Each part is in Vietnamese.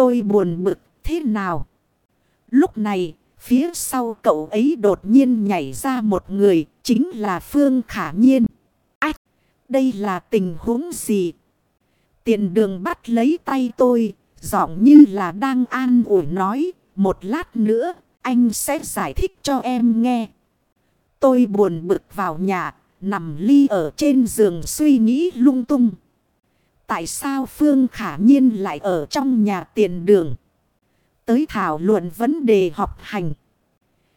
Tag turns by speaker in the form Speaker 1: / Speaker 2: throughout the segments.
Speaker 1: Tôi buồn bực thế nào? Lúc này, phía sau cậu ấy đột nhiên nhảy ra một người, chính là Phương Khả Nhiên. Ách, đây là tình huống gì? Tiền đường bắt lấy tay tôi, giọng như là đang an ủi nói, một lát nữa, anh sẽ giải thích cho em nghe. Tôi buồn bực vào nhà, nằm ly ở trên giường suy nghĩ lung tung. Tại sao Phương Khả Nhiên lại ở trong nhà tiền đường? Tới thảo luận vấn đề học hành.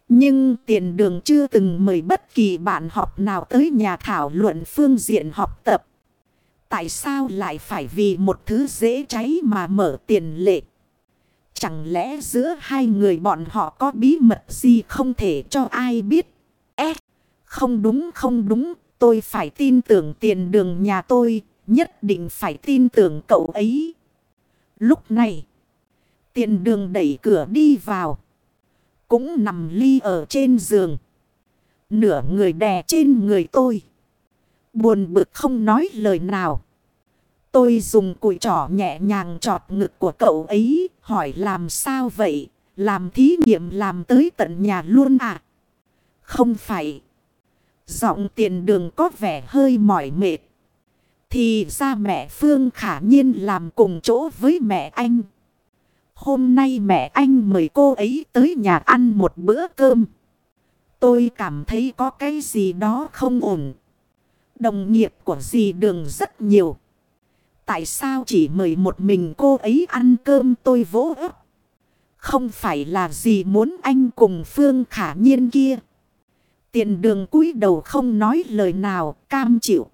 Speaker 1: Nhưng tiền đường chưa từng mời bất kỳ bạn học nào tới nhà thảo luận phương diện học tập. Tại sao lại phải vì một thứ dễ cháy mà mở tiền lệ? Chẳng lẽ giữa hai người bọn họ có bí mật gì không thể cho ai biết? Ê, không đúng không đúng, tôi phải tin tưởng tiền đường nhà tôi, nhất định phải tin tưởng cậu ấy. Lúc này, tiền đường đẩy cửa đi vào. Cũng nằm ly ở trên giường. Nửa người đè trên người tôi. Buồn bực không nói lời nào. Tôi dùng cùi trỏ nhẹ nhàng trọt ngực của cậu ấy. Hỏi làm sao vậy? Làm thí nghiệm làm tới tận nhà luôn à? Không phải. Giọng tiền đường có vẻ hơi mỏi mệt. Thì ra mẹ Phương khả nhiên làm cùng chỗ với mẹ anh. Hôm nay mẹ anh mời cô ấy tới nhà ăn một bữa cơm. Tôi cảm thấy có cái gì đó không ổn. Đồng nghiệp của dì đường rất nhiều. Tại sao chỉ mời một mình cô ấy ăn cơm tôi vỗ ấp. Không phải là gì muốn anh cùng Phương khả nhiên kia. Tiền đường cúi đầu không nói lời nào, cam chịu.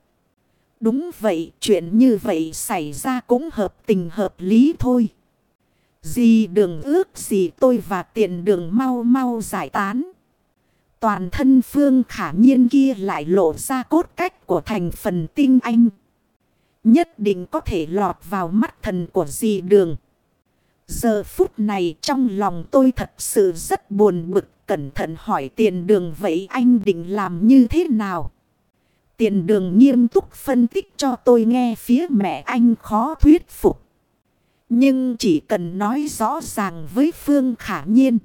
Speaker 1: Đúng vậy, chuyện như vậy xảy ra cũng hợp tình hợp lý thôi. Gì đường ước, gì tôi và tiền đường mau mau giải tán. Toàn thân phương khả nhiên kia lại lộ ra cốt cách của thành phần tinh anh. Nhất định có thể lọt vào mắt thần của dì đường. Giờ phút này trong lòng tôi thật sự rất buồn bực. Cẩn thận hỏi tiền đường vậy anh định làm như thế nào? Tiền đường nghiêm túc phân tích cho tôi nghe phía mẹ anh khó thuyết phục. Nhưng chỉ cần nói rõ ràng với Phương Khả Nhiên.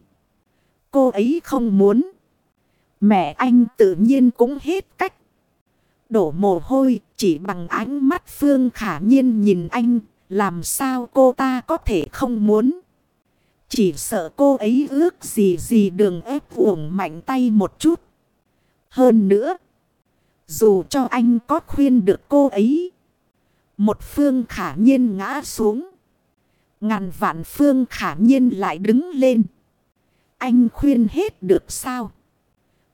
Speaker 1: Cô ấy không muốn. Mẹ anh tự nhiên cũng hết cách. Đổ mồ hôi, chỉ bằng ánh mắt Phương Khả Nhiên nhìn anh. Làm sao cô ta có thể không muốn. Chỉ sợ cô ấy ước gì gì đường ép uổng mạnh tay một chút. Hơn nữa. Dù cho anh có khuyên được cô ấy. Một phương khả nhiên ngã xuống. Ngàn vạn phương khả nhiên lại đứng lên. Anh khuyên hết được sao?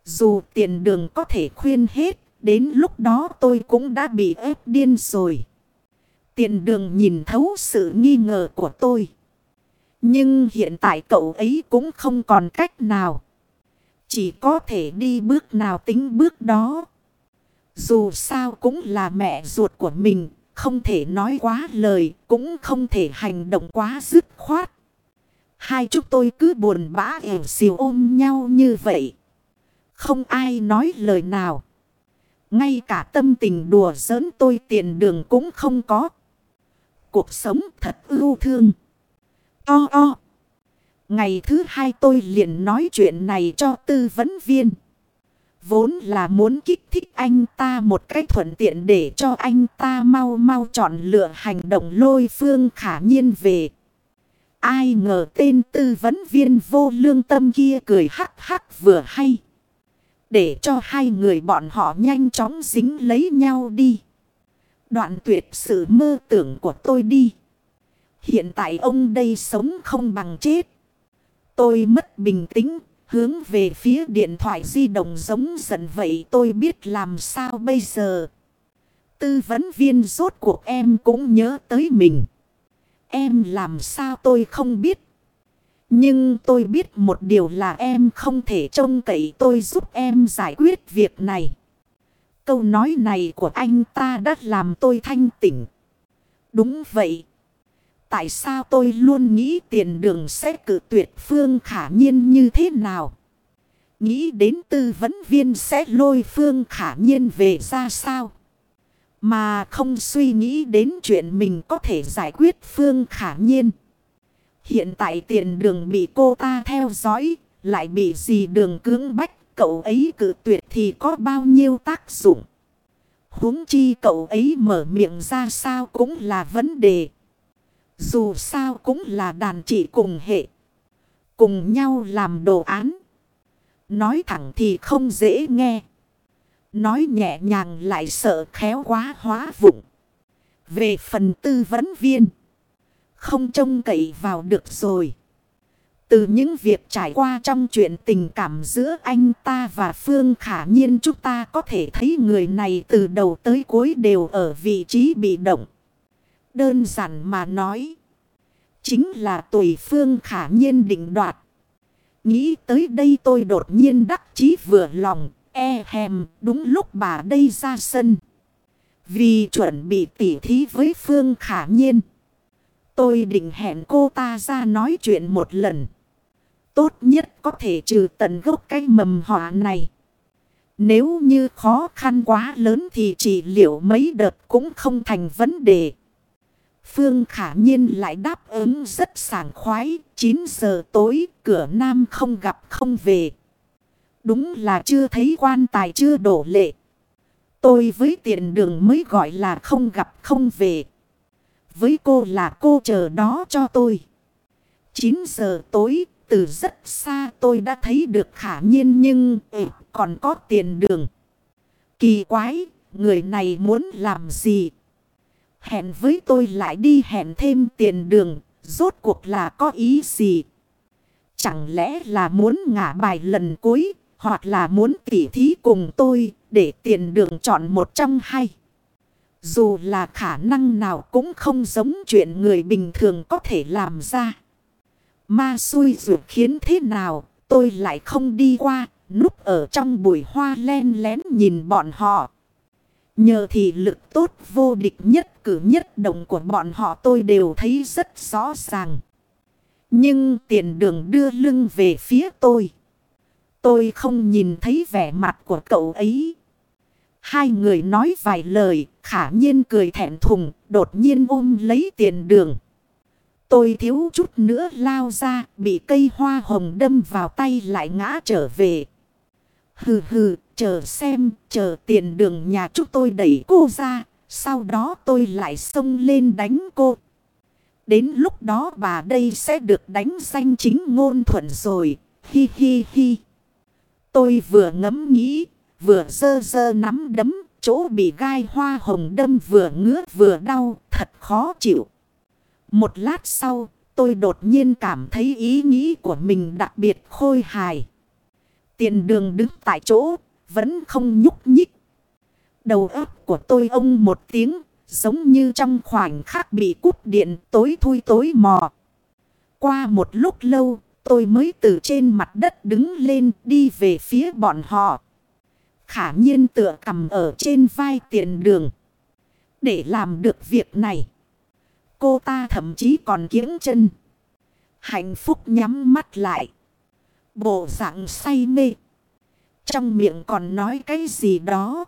Speaker 1: Dù tiền đường có thể khuyên hết. Đến lúc đó tôi cũng đã bị ép điên rồi. Tiền đường nhìn thấu sự nghi ngờ của tôi. Nhưng hiện tại cậu ấy cũng không còn cách nào. Chỉ có thể đi bước nào tính bước đó. Dù sao cũng là mẹ ruột của mình, không thể nói quá lời, cũng không thể hành động quá dứt khoát. Hai chúng tôi cứ buồn bã ẻo xìu ôm nhau như vậy. Không ai nói lời nào. Ngay cả tâm tình đùa giỡn tôi tiền đường cũng không có. Cuộc sống thật ưu thương. O o. Ngày thứ hai tôi liền nói chuyện này cho tư vấn viên. Vốn là muốn kích thích anh ta một cách thuận tiện để cho anh ta mau mau chọn lựa hành động lôi phương khả nhiên về. Ai ngờ tên tư vấn viên vô lương tâm kia cười hắc hắc vừa hay. Để cho hai người bọn họ nhanh chóng dính lấy nhau đi. Đoạn tuyệt sự mơ tưởng của tôi đi. Hiện tại ông đây sống không bằng chết. Tôi mất bình tĩnh Hướng về phía điện thoại di động giống dần vậy tôi biết làm sao bây giờ. Tư vấn viên rốt cuộc em cũng nhớ tới mình. Em làm sao tôi không biết. Nhưng tôi biết một điều là em không thể trông cậy tôi giúp em giải quyết việc này. Câu nói này của anh ta đã làm tôi thanh tỉnh. Đúng vậy. Tại sao tôi luôn nghĩ tiền đường sẽ cử tuyệt phương khả nhiên như thế nào? Nghĩ đến tư vấn viên sẽ lôi phương khả nhiên về ra sao? Mà không suy nghĩ đến chuyện mình có thể giải quyết phương khả nhiên. Hiện tại tiền đường bị cô ta theo dõi, lại bị gì đường cưỡng bách, cậu ấy cự tuyệt thì có bao nhiêu tác dụng. huống chi cậu ấy mở miệng ra sao cũng là vấn đề. Dù sao cũng là đàn chị cùng hệ. Cùng nhau làm đồ án. Nói thẳng thì không dễ nghe. Nói nhẹ nhàng lại sợ khéo quá hóa vụng. Về phần tư vấn viên. Không trông cậy vào được rồi. Từ những việc trải qua trong chuyện tình cảm giữa anh ta và Phương Khả Nhiên chúng ta có thể thấy người này từ đầu tới cuối đều ở vị trí bị động. Đơn giản mà nói. Chính là tùy Phương Khả Nhiên định đoạt. Nghĩ tới đây tôi đột nhiên đắc chí vừa lòng. E hèm, đúng lúc bà đây ra sân. Vì chuẩn bị tỉ thí với Phương Khả Nhiên. Tôi định hẹn cô ta ra nói chuyện một lần. Tốt nhất có thể trừ tận gốc cái mầm họa này. Nếu như khó khăn quá lớn thì chỉ liệu mấy đợt cũng không thành vấn đề. Phương khả nhiên lại đáp ứng rất sảng khoái. 9 giờ tối cửa nam không gặp không về. Đúng là chưa thấy quan tài chưa đổ lệ. Tôi với tiện đường mới gọi là không gặp không về. Với cô là cô chờ đó cho tôi. 9 giờ tối từ rất xa tôi đã thấy được khả nhiên nhưng ừ, còn có tiền đường. Kỳ quái, người này muốn làm gì? Hẹn với tôi lại đi hẹn thêm tiền đường, rốt cuộc là có ý gì? Chẳng lẽ là muốn ngả bài lần cuối, hoặc là muốn tỉ thí cùng tôi, để tiền đường chọn một trong hai? Dù là khả năng nào cũng không giống chuyện người bình thường có thể làm ra. Ma xui dù khiến thế nào, tôi lại không đi qua, núp ở trong bụi hoa len lén nhìn bọn họ. Nhờ thị lực tốt vô địch nhất cử nhất động của bọn họ tôi đều thấy rất rõ ràng. Nhưng tiền đường đưa lưng về phía tôi. Tôi không nhìn thấy vẻ mặt của cậu ấy. Hai người nói vài lời, khả nhiên cười thẹn thùng, đột nhiên ôm lấy tiền đường. Tôi thiếu chút nữa lao ra, bị cây hoa hồng đâm vào tay lại ngã trở về. Hừ hừ, chờ xem, chờ tiền đường nhà chúng tôi đẩy cô ra, sau đó tôi lại xông lên đánh cô. Đến lúc đó bà đây sẽ được đánh danh chính ngôn thuận rồi, hi hi hi. Tôi vừa ngẫm nghĩ, vừa dơ dơ nắm đấm, chỗ bị gai hoa hồng đâm vừa ngứa vừa đau, thật khó chịu. Một lát sau, tôi đột nhiên cảm thấy ý nghĩ của mình đặc biệt khôi hài. Tiền đường đứng tại chỗ, vẫn không nhúc nhích. Đầu óc của tôi ông một tiếng, giống như trong khoảnh khắc bị cúp điện tối thui tối mò. Qua một lúc lâu, tôi mới từ trên mặt đất đứng lên đi về phía bọn họ. Khả nhiên tựa cầm ở trên vai tiền đường. Để làm được việc này. Cô ta thậm chí còn kiếng chân. Hạnh phúc nhắm mắt lại. Bộ dạng say mê. Trong miệng còn nói cái gì đó.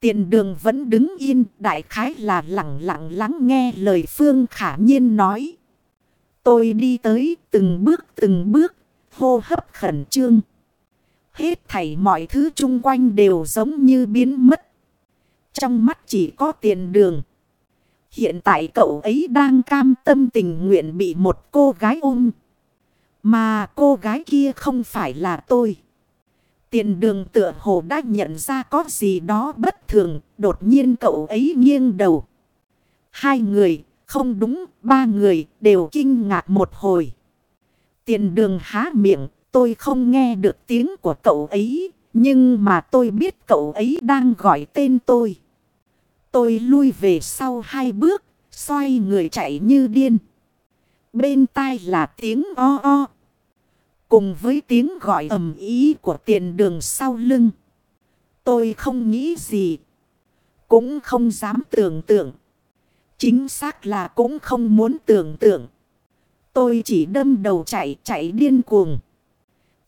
Speaker 1: Tiền đường vẫn đứng yên. Đại khái là lặng lặng lắng nghe lời Phương khả nhiên nói. Tôi đi tới từng bước từng bước. Hô hấp khẩn trương. Hết thảy mọi thứ chung quanh đều giống như biến mất. Trong mắt chỉ có tiền đường. Hiện tại cậu ấy đang cam tâm tình nguyện bị một cô gái ôm. Mà cô gái kia không phải là tôi. Tiền đường tựa hồ đã nhận ra có gì đó bất thường. Đột nhiên cậu ấy nghiêng đầu. Hai người, không đúng, ba người đều kinh ngạc một hồi. Tiền đường há miệng, tôi không nghe được tiếng của cậu ấy. Nhưng mà tôi biết cậu ấy đang gọi tên tôi. Tôi lui về sau hai bước, xoay người chạy như điên. Bên tai là tiếng o o. Cùng với tiếng gọi ầm ý của tiền đường sau lưng. Tôi không nghĩ gì. Cũng không dám tưởng tượng. Chính xác là cũng không muốn tưởng tượng. Tôi chỉ đâm đầu chạy chạy điên cuồng.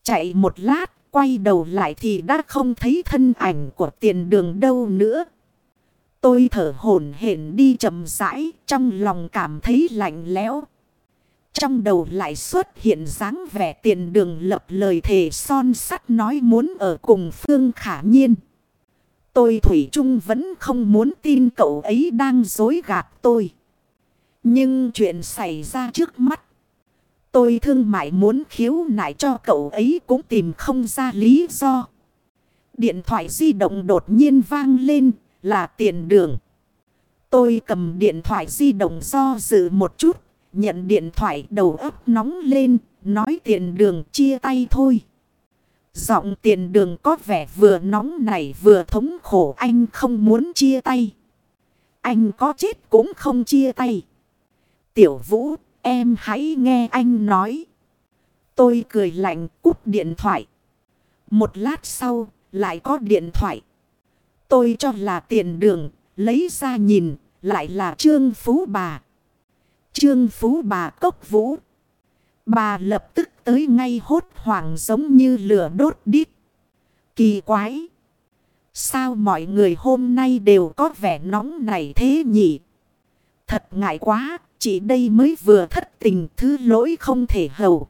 Speaker 1: Chạy một lát quay đầu lại thì đã không thấy thân ảnh của tiền đường đâu nữa. Tôi thở hổn hển đi chậm rãi, trong lòng cảm thấy lạnh lẽo. Trong đầu lại xuất hiện dáng vẻ tiền đường lập lời thề son sắt nói muốn ở cùng Phương Khả Nhiên. Tôi Thủy Trung vẫn không muốn tin cậu ấy đang dối gạt tôi. Nhưng chuyện xảy ra trước mắt. Tôi thương mại muốn khiếu nại cho cậu ấy cũng tìm không ra lý do. Điện thoại di động đột nhiên vang lên, là tiền đường. Tôi cầm điện thoại di động do dự một chút. Nhận điện thoại đầu ấp nóng lên. Nói tiền đường chia tay thôi. Giọng tiền đường có vẻ vừa nóng này vừa thống khổ, anh không muốn chia tay. Anh có chết cũng không chia tay. Tiểu vũ, em hãy nghe anh nói. Tôi cười lạnh, cúp điện thoại. Một lát sau, lại có điện thoại. Tôi cho là tiền đường, lấy ra nhìn, lại là trương phú bà. Trương phú bà cốc vũ. Bà lập tức tới ngay hốt hoảng giống như lửa đốt đít. Kỳ quái. Sao mọi người hôm nay đều có vẻ nóng này thế nhỉ? Thật ngại quá, chỉ đây mới vừa thất tình thứ lỗi không thể hầu.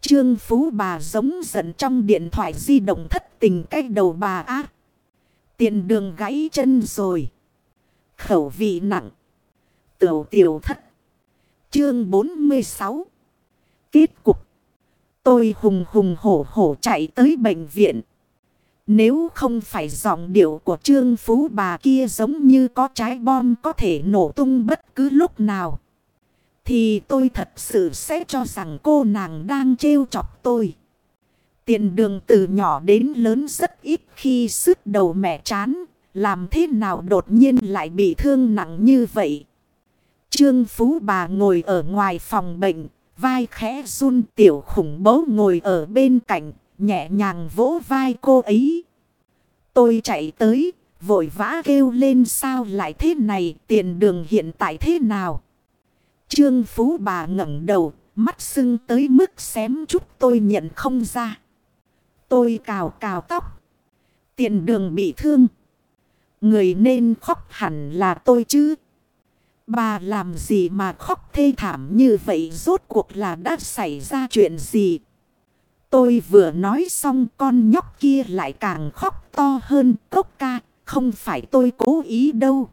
Speaker 1: Trương Phú bà giống giận trong điện thoại di động thất tình cách đầu bà á. Tiền đường gãy chân rồi. Khẩu vị nặng. Tiểu tiểu thất. Chương 46 Kết cục. Tôi hùng hùng hổ hổ chạy tới bệnh viện. Nếu không phải giọng điệu của trương phú bà kia giống như có trái bom có thể nổ tung bất cứ lúc nào. Thì tôi thật sự sẽ cho rằng cô nàng đang trêu chọc tôi. Tiền đường từ nhỏ đến lớn rất ít khi sứt đầu mẹ chán. Làm thế nào đột nhiên lại bị thương nặng như vậy? Trương Phú bà ngồi ở ngoài phòng bệnh, vai khẽ run tiểu khủng bố ngồi ở bên cạnh, nhẹ nhàng vỗ vai cô ấy. Tôi chạy tới, vội vã kêu lên sao lại thế này, tiền đường hiện tại thế nào? Trương Phú bà ngẩng đầu, mắt sưng tới mức xém chút tôi nhận không ra. Tôi cào cào tóc. Tiền đường bị thương. Người nên khóc hẳn là tôi chứ. Bà làm gì mà khóc thê thảm như vậy rốt cuộc là đã xảy ra chuyện gì? Tôi vừa nói xong, con nhóc kia lại càng khóc to hơn cốc ca. Không phải tôi cố ý đâu.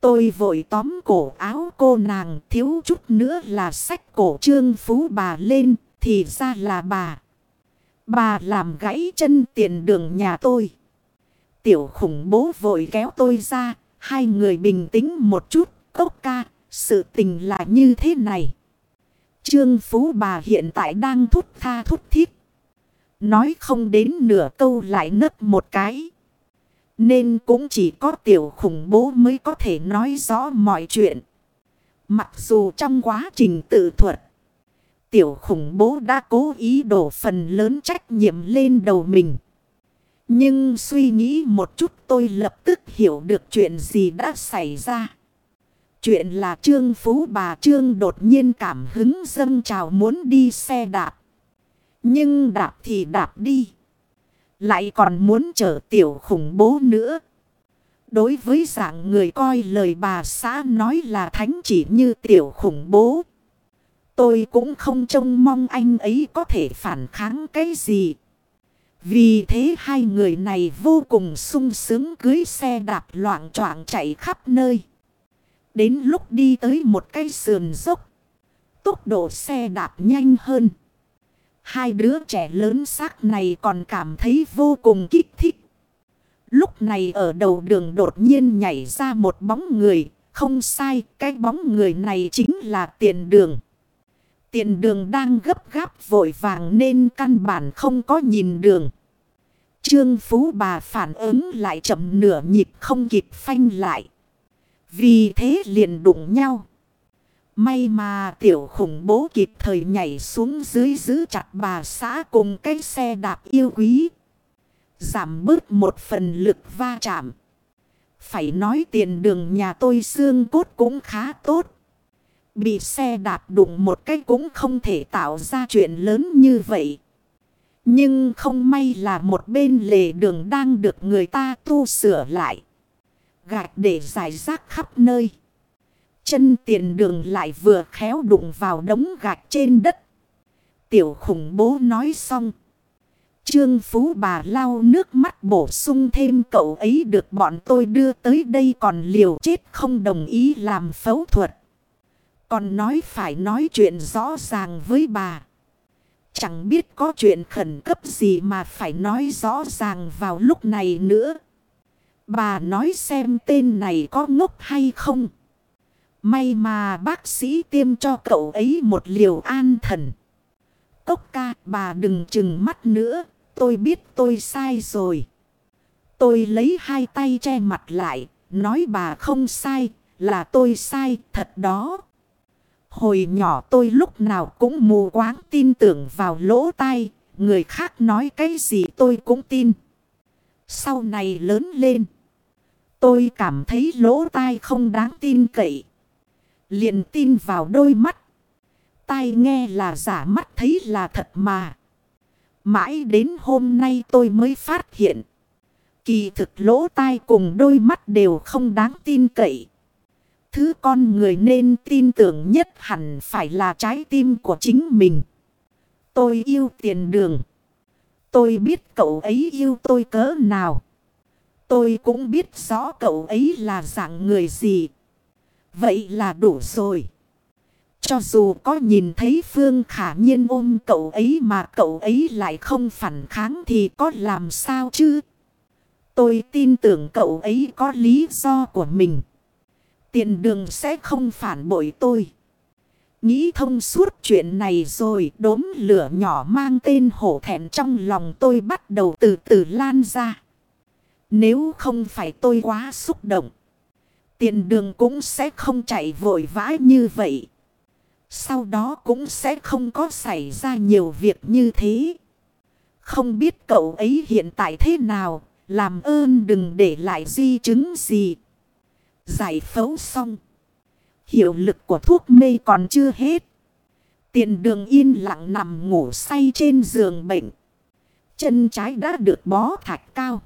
Speaker 1: Tôi vội tóm cổ áo cô nàng, thiếu chút nữa là sách cổ trương phú bà lên. Thì ra là bà. Bà làm gãy chân tiền đường nhà tôi. Tiểu khủng bố vội kéo tôi ra. Hai người bình tĩnh một chút. Cốc ca, sự tình là như thế này. Trương Phú bà hiện tại đang thúc tha thúc thiết. Nói không đến nửa câu lại nứt một cái. Nên cũng chỉ có tiểu khủng bố mới có thể nói rõ mọi chuyện. Mặc dù trong quá trình tự thuật. Tiểu khủng bố đã cố ý đổ phần lớn trách nhiệm lên đầu mình. Nhưng suy nghĩ một chút tôi lập tức hiểu được chuyện gì đã xảy ra. Chuyện là Trương Phú bà Trương đột nhiên cảm hứng dâng trào muốn đi xe đạp. Nhưng đạp thì đạp đi. Lại còn muốn chở tiểu khủng bố nữa. Đối với dạng người coi lời bà xã nói là thánh chỉ như tiểu khủng bố. Tôi cũng không trông mong anh ấy có thể phản kháng cái gì. Vì thế hai người này vô cùng sung sướng cưới xe đạp loạn troạn chạy khắp nơi. Đến lúc đi tới một cây sườn dốc. Tốc độ xe đạp nhanh hơn. Hai đứa trẻ lớn xác này còn cảm thấy vô cùng kích thích. Lúc này ở đầu đường đột nhiên nhảy ra một bóng người. Không sai, cái bóng người này chính là tiền đường. Tiền đường đang gấp gáp vội vàng nên căn bản không có nhìn đường. Trương Phú bà phản ứng lại chậm nửa nhịp không kịp phanh lại. Vì thế liền đụng nhau. May mà tiểu khủng bố kịp thời nhảy xuống dưới giữ chặt bà xã cùng cái xe đạp yêu quý. Giảm bớt một phần lực va chạm. Phải nói tiền đường nhà tôi xương cốt cũng khá tốt. Bị xe đạp đụng một cái cũng không thể tạo ra chuyện lớn như vậy. Nhưng không may là một bên lề đường đang được người ta tu sửa lại gạch để giải rác khắp nơi. chân tiền đường lại vừa khéo đụng vào đống gạch trên đất. Tiểu khủng bố nói xong. Trương Phú bà lau nước mắt bổ sung thêm cậu ấy được bọn tôi đưa tới đây còn liều chết không đồng ý làm phẫu thuật. Còn nói phải nói chuyện rõ ràng với bà. Chẳng biết có chuyện khẩn cấp gì mà phải nói rõ ràng vào lúc này nữa. Bà nói xem tên này có ngốc hay không. May mà bác sĩ tiêm cho cậu ấy một liều an thần. Cốc ca, bà đừng chừng mắt nữa. Tôi biết tôi sai rồi. Tôi lấy hai tay che mặt lại. Nói bà không sai. Là tôi sai, thật đó. Hồi nhỏ tôi lúc nào cũng mù quáng tin tưởng vào lỗ tai. Người khác nói cái gì tôi cũng tin. Sau này lớn lên. Tôi cảm thấy lỗ tai không đáng tin cậy. liền tin vào đôi mắt. Tai nghe là giả mắt thấy là thật mà. Mãi đến hôm nay tôi mới phát hiện. Kỳ thực lỗ tai cùng đôi mắt đều không đáng tin cậy. Thứ con người nên tin tưởng nhất hẳn phải là trái tim của chính mình. Tôi yêu tiền đường. Tôi biết cậu ấy yêu tôi cỡ nào. Tôi cũng biết rõ cậu ấy là dạng người gì. Vậy là đủ rồi. Cho dù có nhìn thấy Phương Khả Nhiên ôm cậu ấy mà cậu ấy lại không phản kháng thì có làm sao chứ? Tôi tin tưởng cậu ấy có lý do của mình. Tiền đường sẽ không phản bội tôi. Nghĩ thông suốt chuyện này rồi, đốm lửa nhỏ mang tên hổ thẹn trong lòng tôi bắt đầu từ từ lan ra. Nếu không phải tôi quá xúc động. Tiền đường cũng sẽ không chạy vội vã như vậy. Sau đó cũng sẽ không có xảy ra nhiều việc như thế. Không biết cậu ấy hiện tại thế nào. Làm ơn đừng để lại di chứng gì. Giải phẫu xong. Hiệu lực của thuốc mê còn chưa hết. Tiền đường yên lặng nằm ngủ say trên giường bệnh. Chân trái đã được bó thạch cao.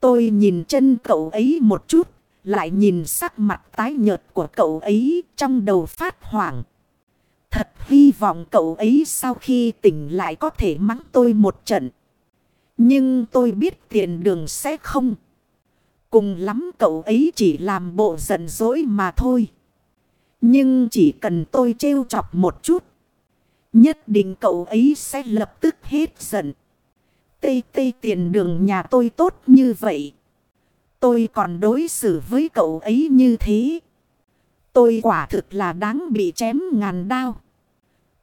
Speaker 1: Tôi nhìn chân cậu ấy một chút. Lại nhìn sắc mặt tái nhợt của cậu ấy trong đầu phát hoảng. Thật hy vọng cậu ấy sau khi tỉnh lại có thể mắng tôi một trận. Nhưng tôi biết tiền đường sẽ không. Cùng lắm cậu ấy chỉ làm bộ giận dỗi mà thôi. Nhưng chỉ cần tôi trêu chọc một chút. Nhất định cậu ấy sẽ lập tức hết giận. Tây tây tiền đường nhà tôi tốt như vậy. Tôi còn đối xử với cậu ấy như thế. Tôi quả thực là đáng bị chém ngàn đao.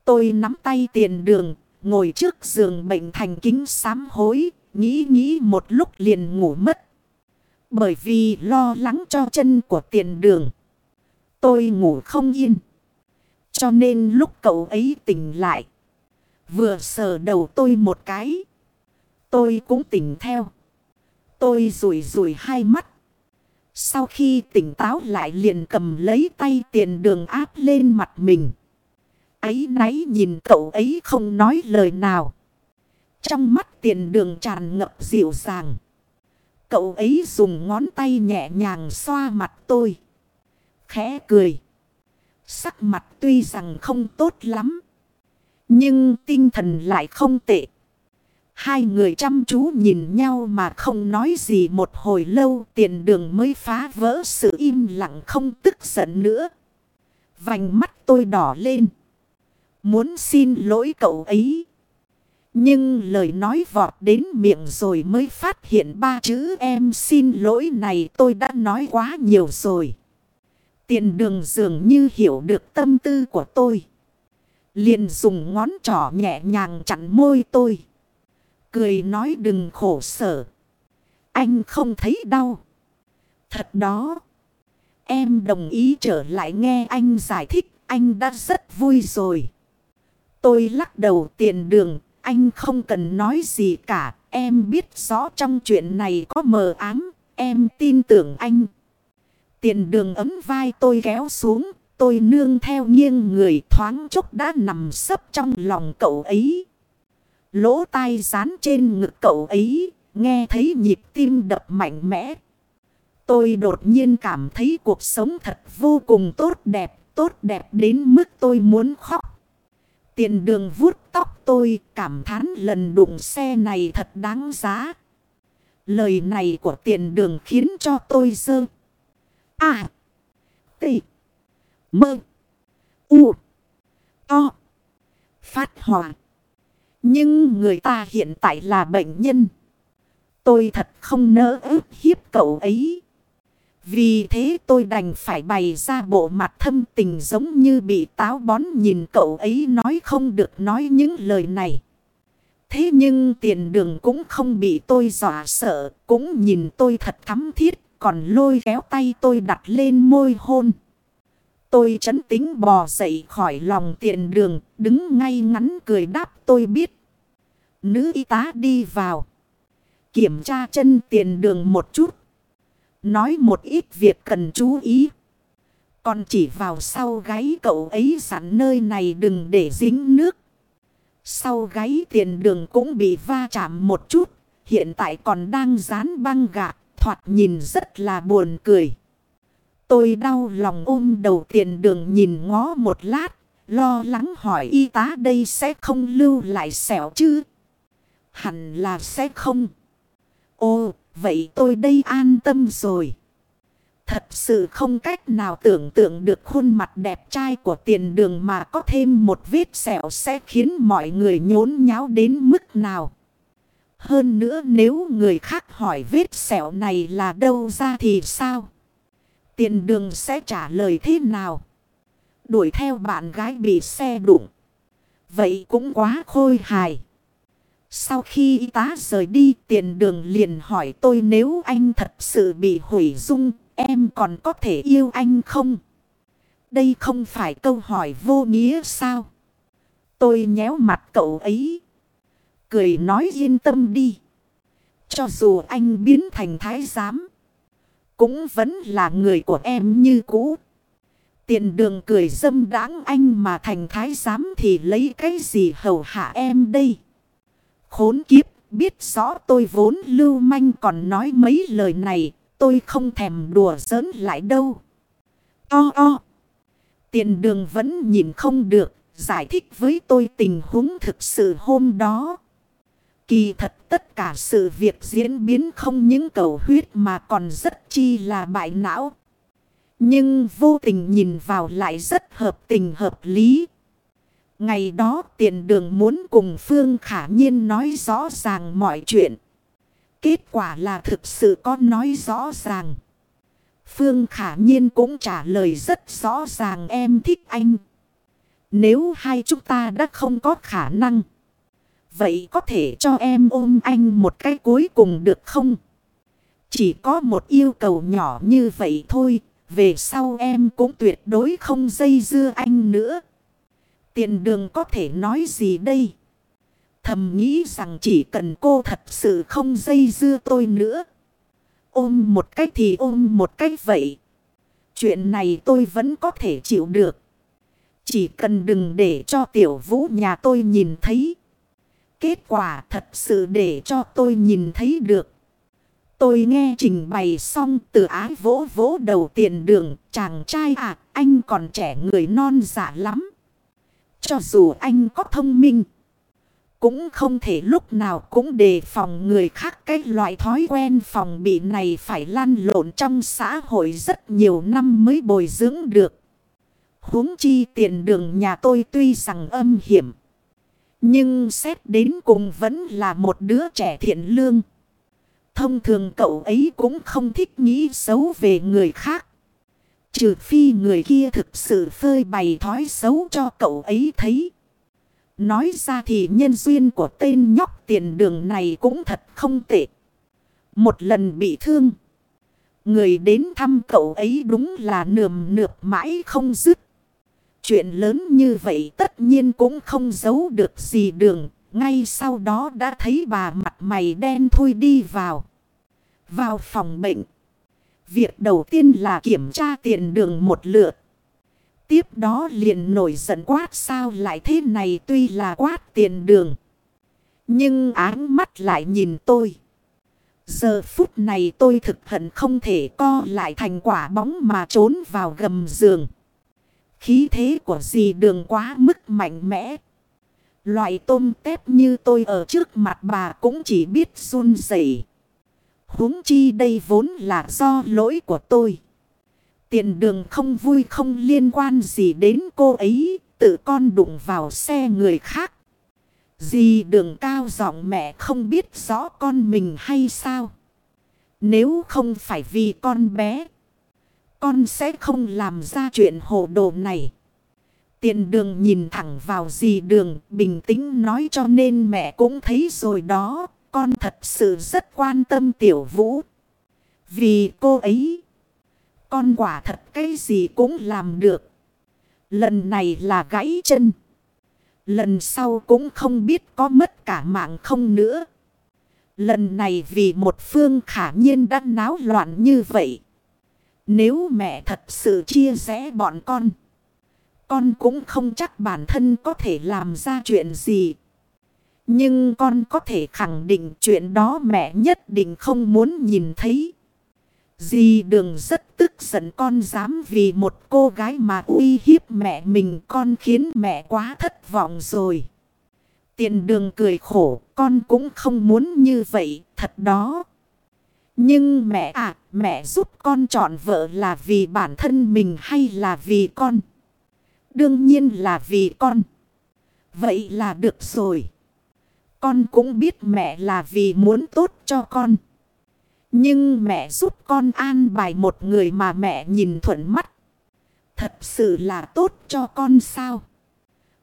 Speaker 1: Tôi nắm tay tiền đường, ngồi trước giường bệnh thành kính sám hối, nghĩ nghĩ một lúc liền ngủ mất. Bởi vì lo lắng cho chân của tiền đường. Tôi ngủ không yên. Cho nên lúc cậu ấy tỉnh lại. Vừa sờ đầu tôi một cái. Tôi cũng tỉnh theo. Tôi rủi rủi hai mắt. Sau khi tỉnh táo lại liền cầm lấy tay tiền đường áp lên mặt mình. Ấy náy nhìn cậu ấy không nói lời nào. Trong mắt tiền đường tràn ngập dịu dàng. Cậu ấy dùng ngón tay nhẹ nhàng xoa mặt tôi. Khẽ cười. Sắc mặt tuy rằng không tốt lắm. Nhưng tinh thần lại không tệ. Hai người chăm chú nhìn nhau mà không nói gì một hồi lâu, tiền đường mới phá vỡ sự im lặng không tức giận nữa. Vành mắt tôi đỏ lên. Muốn xin lỗi cậu ấy. Nhưng lời nói vọt đến miệng rồi mới phát hiện ba chữ em xin lỗi này tôi đã nói quá nhiều rồi. Tiền đường dường như hiểu được tâm tư của tôi. Liền dùng ngón trỏ nhẹ nhàng chặn môi tôi. Cười nói đừng khổ sở. Anh không thấy đau. Thật đó. Em đồng ý trở lại nghe anh giải thích. Anh đã rất vui rồi. Tôi lắc đầu tiền đường anh không cần nói gì cả. Em biết rõ trong chuyện này có mờ ám. Em tin tưởng anh. Tiền đường ấm vai tôi kéo xuống. Tôi nương theo nghiêng người thoáng chốc đã nằm sấp trong lòng cậu ấy. Lỗ tai dán trên ngực cậu ấy. Nghe thấy nhịp tim đập mạnh mẽ. Tôi đột nhiên cảm thấy cuộc sống thật vô cùng tốt đẹp, tốt đẹp đến mức tôi muốn khóc. Tiền đường vuốt tóc tôi cảm thán lần đụng xe này thật đáng giá. Lời này của tiền đường khiến cho tôi dơ. À. T. Mơ. U. To. Phát hỏa. Nhưng người ta hiện tại là bệnh nhân. Tôi thật không nỡ ức hiếp cậu ấy. Vì thế tôi đành phải bày ra bộ mặt thâm tình giống như bị táo bón nhìn cậu ấy nói không được nói những lời này. Thế nhưng tiền đường cũng không bị tôi dọa sợ, cũng nhìn tôi thật thắm thiết, còn lôi kéo tay tôi đặt lên môi hôn. Tôi chấn tính bò dậy khỏi lòng tiền đường, đứng ngay ngắn cười đáp tôi biết. Nữ y tá đi vào. Kiểm tra chân tiền đường một chút. Nói một ít việc cần chú ý. Còn chỉ vào sau gáy cậu ấy sẵn nơi này đừng để dính nước. Sau gáy tiền đường cũng bị va chạm một chút. Hiện tại còn đang dán băng gạc. Thoạt nhìn rất là buồn cười. Tôi đau lòng ôm đầu tiền đường nhìn ngó một lát. Lo lắng hỏi y tá đây sẽ không lưu lại sẹo chứ? Hẳn là sẽ không. Ô, vậy tôi đây an tâm rồi. Thật sự không cách nào tưởng tượng được khuôn mặt đẹp trai của tiền đường mà có thêm một vết sẹo sẽ khiến mọi người nhốn nháo đến mức nào. Hơn nữa nếu người khác hỏi vết sẹo này là đâu ra thì sao? Tiền đường sẽ trả lời thế nào? Đuổi theo bạn gái bị xe đụng. Vậy cũng quá khôi hài. Sau khi y tá rời đi tiền đường liền hỏi tôi nếu anh thật sự bị hủy dung, em còn có thể yêu anh không? Đây không phải câu hỏi vô nghĩa sao? Tôi nhéo mặt cậu ấy. Cười nói yên tâm đi. Cho dù anh biến thành thái giám. Cũng vẫn là người của em như cũ. Tiền đường cười dâm đáng anh mà thành thái giám thì lấy cái gì hầu hạ em đây? Khốn kiếp, biết rõ tôi vốn lưu manh còn nói mấy lời này, tôi không thèm đùa giỡn lại đâu. O o. Tiền đường vẫn nhìn không được, giải thích với tôi tình huống thực sự hôm đó. Kỳ thật tất cả sự việc diễn biến không những cầu huyết mà còn rất chi là bại não. Nhưng vô tình nhìn vào lại rất hợp tình hợp lý. Ngày đó tiền đường muốn cùng Phương Khả Nhiên nói rõ ràng mọi chuyện. Kết quả là thực sự có nói rõ ràng. Phương Khả Nhiên cũng trả lời rất rõ ràng em thích anh. Nếu hai chúng ta đã không có khả năng. Vậy có thể cho em ôm anh một cái cuối cùng được không? Chỉ có một yêu cầu nhỏ như vậy thôi. Về sau em cũng tuyệt đối không dây dưa anh nữa. Tiền đường có thể nói gì đây? Thầm nghĩ rằng chỉ cần cô thật sự không dây dưa tôi nữa. Ôm một cách thì ôm một cách vậy. Chuyện này tôi vẫn có thể chịu được. Chỉ cần đừng để cho tiểu vũ nhà tôi nhìn thấy. Kết quả thật sự để cho tôi nhìn thấy được. Tôi nghe trình bày xong từ ái vỗ vỗ đầu tiền đường. Chàng trai à, anh còn trẻ người non dạ lắm. Cho dù anh có thông minh. Cũng không thể lúc nào cũng đề phòng người khác cái loại thói quen phòng bị này phải lăn lộn trong xã hội rất nhiều năm mới bồi dưỡng được. huống chi tiền đường nhà tôi tuy rằng âm hiểm. Nhưng xét đến cùng vẫn là một đứa trẻ thiện lương. Thông thường cậu ấy cũng không thích nghĩ xấu về người khác. Trừ phi người kia thực sự phơi bày thói xấu cho cậu ấy thấy. Nói ra thì nhân duyên của tên nhóc tiền đường này cũng thật không tệ. Một lần bị thương. Người đến thăm cậu ấy đúng là nườm nượp mãi không dứt. Chuyện lớn như vậy tất nhiên cũng không giấu được gì đường. Ngay sau đó đã thấy bà mặt mày đen thui đi vào. Vào phòng bệnh. Việc đầu tiên là kiểm tra tiền đường một lượt. Tiếp đó liền nổi giận quát sao lại thế này tuy là quát tiền đường. Nhưng áng mắt lại nhìn tôi. Giờ phút này tôi thực hận không thể co lại thành quả bóng mà trốn vào gầm giường. Khí thế của dì đường quá mức mạnh mẽ. Loại tôm tép như tôi ở trước mặt bà cũng chỉ biết run rẩy. huống chi đây vốn là do lỗi của tôi. Tiền đường không vui không liên quan gì đến cô ấy, tự con đụng vào xe người khác. Dì đường cao giọng mẹ không biết rõ con mình hay sao. Nếu không phải vì con bé, con sẽ không làm ra chuyện hồ đồ này. Tiền đường nhìn thẳng vào dì đường, bình tĩnh nói cho nên mẹ cũng thấy rồi đó. Con thật sự rất quan tâm tiểu vũ. Vì cô ấy, con quả thật cái gì cũng làm được. Lần này là gãy chân. Lần sau cũng không biết có mất cả mạng không nữa. Lần này vì một phương khả nhiên đã náo loạn như vậy. Nếu mẹ thật sự chia rẽ bọn con. Con cũng không chắc bản thân có thể làm ra chuyện gì. Nhưng con có thể khẳng định chuyện đó mẹ nhất định không muốn nhìn thấy. Dì đường rất tức giận con dám vì một cô gái mà uy hiếp mẹ mình, con khiến mẹ quá thất vọng rồi. Tiện đường cười khổ, con cũng không muốn như vậy, thật đó. Nhưng mẹ à mẹ giúp con chọn vợ là vì bản thân mình hay là vì con? Đương nhiên là vì con. Vậy là được rồi. Con cũng biết mẹ là vì muốn tốt cho con. Nhưng mẹ giúp con an bài một người mà mẹ nhìn thuận mắt. Thật sự là tốt cho con sao?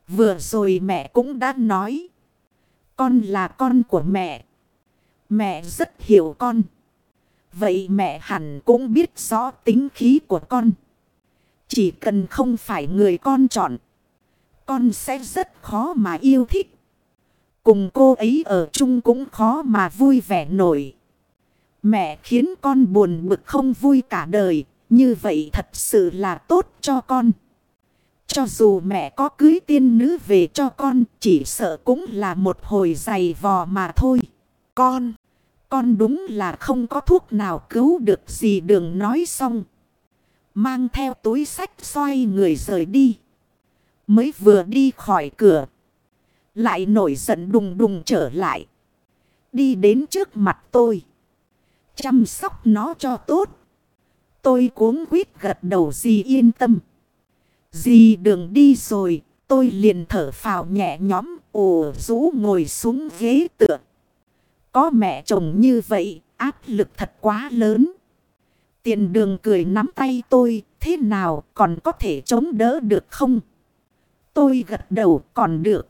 Speaker 1: Vừa rồi mẹ cũng đã nói. Con là con của mẹ. Mẹ rất hiểu con. Vậy mẹ hẳn cũng biết rõ tính khí của con. Chỉ cần không phải người con chọn. Con sẽ rất khó mà yêu thích. Cùng cô ấy ở chung cũng khó mà vui vẻ nổi. Mẹ khiến con buồn bực không vui cả đời. Như vậy thật sự là tốt cho con. Cho dù mẹ có cưới tiên nữ về cho con, chỉ sợ cũng là một hồi giày vò mà thôi. Con, con đúng là không có thuốc nào cứu được gì đường nói xong. Mang theo túi sách xoay người rời đi. Mới vừa đi khỏi cửa. Lại nổi giận đùng đùng trở lại. Đi đến trước mặt tôi. Chăm sóc nó cho tốt. Tôi cuống quýt gật đầu gì yên tâm. Dì đường đi rồi, tôi liền thở phào nhẹ nhõm, ồ rũ ngồi xuống ghế tựa. Có mẹ chồng như vậy, áp lực thật quá lớn. Tiền đường cười nắm tay tôi, thế nào còn có thể chống đỡ được không? Tôi gật đầu còn được.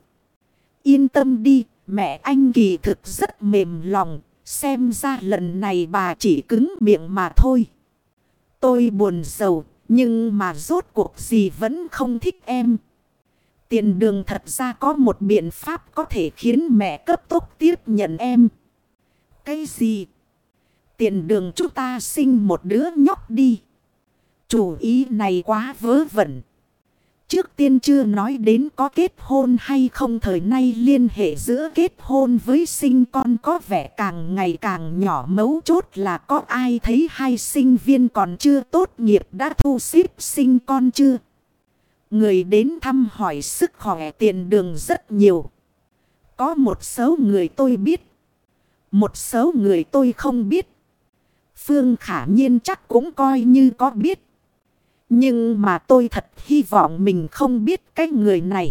Speaker 1: Yên tâm đi, mẹ anh kỳ thực rất mềm lòng, xem ra lần này bà chỉ cứng miệng mà thôi. Tôi buồn sầu, nhưng mà rốt cuộc gì vẫn không thích em. Tiền đường thật ra có một biện pháp có thể khiến mẹ cấp tốc tiếp nhận em. Cái gì? Tiền đường chúng ta sinh một đứa nhóc đi. Chủ ý này quá vớ vẩn. Trước tiên chưa nói đến có kết hôn hay không, thời nay liên hệ giữa kết hôn với sinh con có vẻ càng ngày càng nhỏ mấu chốt là có ai thấy hai sinh viên còn chưa tốt nghiệp đã thu xếp sinh con chưa. Người đến thăm hỏi sức khỏe tiền đường rất nhiều. Có một số người tôi biết. Một số người tôi không biết. Phương khả nhiên chắc cũng coi như có biết. Nhưng mà tôi thật hy vọng mình không biết cái người này.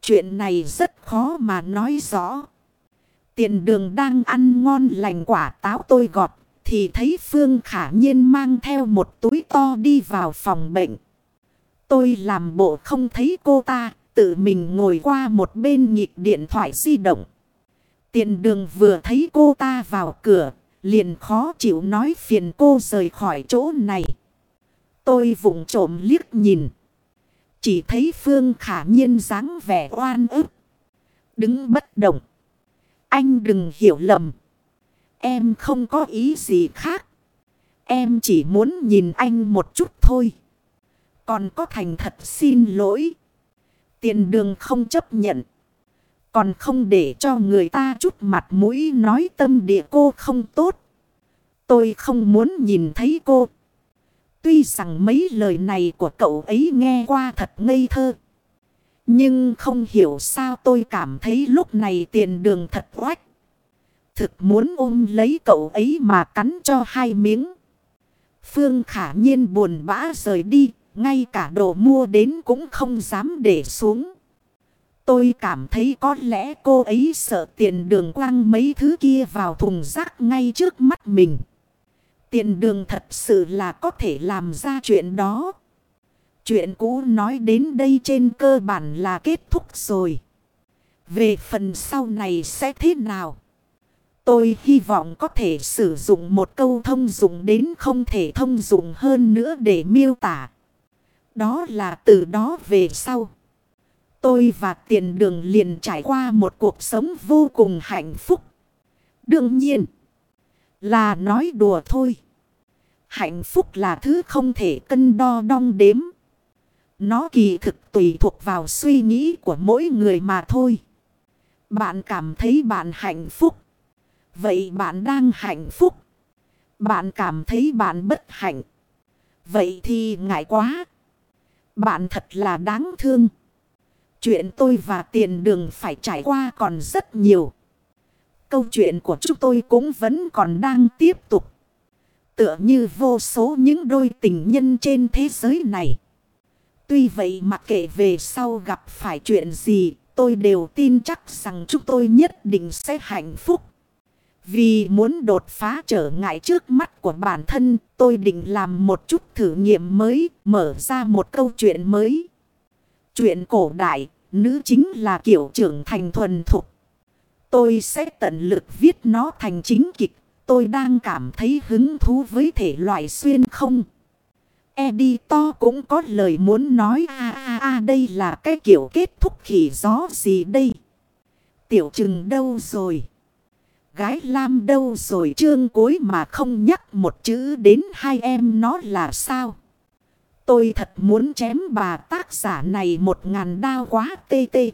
Speaker 1: Chuyện này rất khó mà nói rõ. Tiện đường đang ăn ngon lành quả táo tôi gọt. Thì thấy Phương khả nhiên mang theo một túi to đi vào phòng bệnh. Tôi làm bộ không thấy cô ta. Tự mình ngồi qua một bên nhịp điện thoại di động. Tiền đường vừa thấy cô ta vào cửa. Liền khó chịu nói phiền cô rời khỏi chỗ này. Tôi vụng trộm liếc nhìn. Chỉ thấy Phương khả nhiên dáng vẻ oan ức. Đứng bất động. Anh đừng hiểu lầm. Em không có ý gì khác. Em chỉ muốn nhìn anh một chút thôi. Còn có thành thật xin lỗi. Tiền đường không chấp nhận. Còn không để cho người ta chút mặt mũi nói tâm địa cô không tốt. Tôi không muốn nhìn thấy cô. Tuy rằng mấy lời này của cậu ấy nghe qua thật ngây thơ. Nhưng không hiểu sao tôi cảm thấy lúc này tiền đường thật oách. Thực muốn ôm lấy cậu ấy mà cắn cho hai miếng. Phương khả nhiên buồn bã rời đi. Ngay cả đồ mua đến cũng không dám để xuống. Tôi cảm thấy có lẽ cô ấy sợ tiền đường quăng mấy thứ kia vào thùng rác ngay trước mắt mình. Tiền đường thật sự là có thể làm ra chuyện đó. Chuyện cũ nói đến đây trên cơ bản là kết thúc rồi. Về phần sau này sẽ thế nào? Tôi hy vọng có thể sử dụng một câu thông dụng đến không thể thông dụng hơn nữa để miêu tả. Đó là từ đó về sau. Tôi và tiền đường liền trải qua một cuộc sống vô cùng hạnh phúc. Đương nhiên, là nói đùa thôi. Hạnh phúc là thứ không thể cân đo đong đếm. Nó kỳ thực tùy thuộc vào suy nghĩ của mỗi người mà thôi. Bạn cảm thấy bạn hạnh phúc. Vậy bạn đang hạnh phúc. Bạn cảm thấy bạn bất hạnh. Vậy thì ngại quá. Bạn thật là đáng thương. Chuyện tôi và tiền đường phải trải qua còn rất nhiều. Câu chuyện của chúng tôi cũng vẫn còn đang tiếp tục. Tựa như vô số những đôi tình nhân trên thế giới này. Tuy vậy mặc kệ về sau gặp phải chuyện gì, tôi đều tin chắc rằng chúng tôi nhất định sẽ hạnh phúc. Vì muốn đột phá trở ngại trước mắt của bản thân, tôi định làm một chút thử nghiệm mới, mở ra một câu chuyện mới. Chuyện cổ đại, nữ chính là kiểu trưởng thành thuần thục. Tôi sẽ tận lực viết nó thành chính kịch. Tôi đang cảm thấy hứng thú với thể loại xuyên không. Editor cũng có lời muốn nói a a a đây là cái kiểu kết thúc khỉ gió gì đây. Tiểu trừng đâu rồi? Gái Lam đâu rồi chương cuối mà không nhắc một chữ đến hai em nó là sao? Tôi thật muốn chém bà tác giả này một ngàn đao quá tê tê.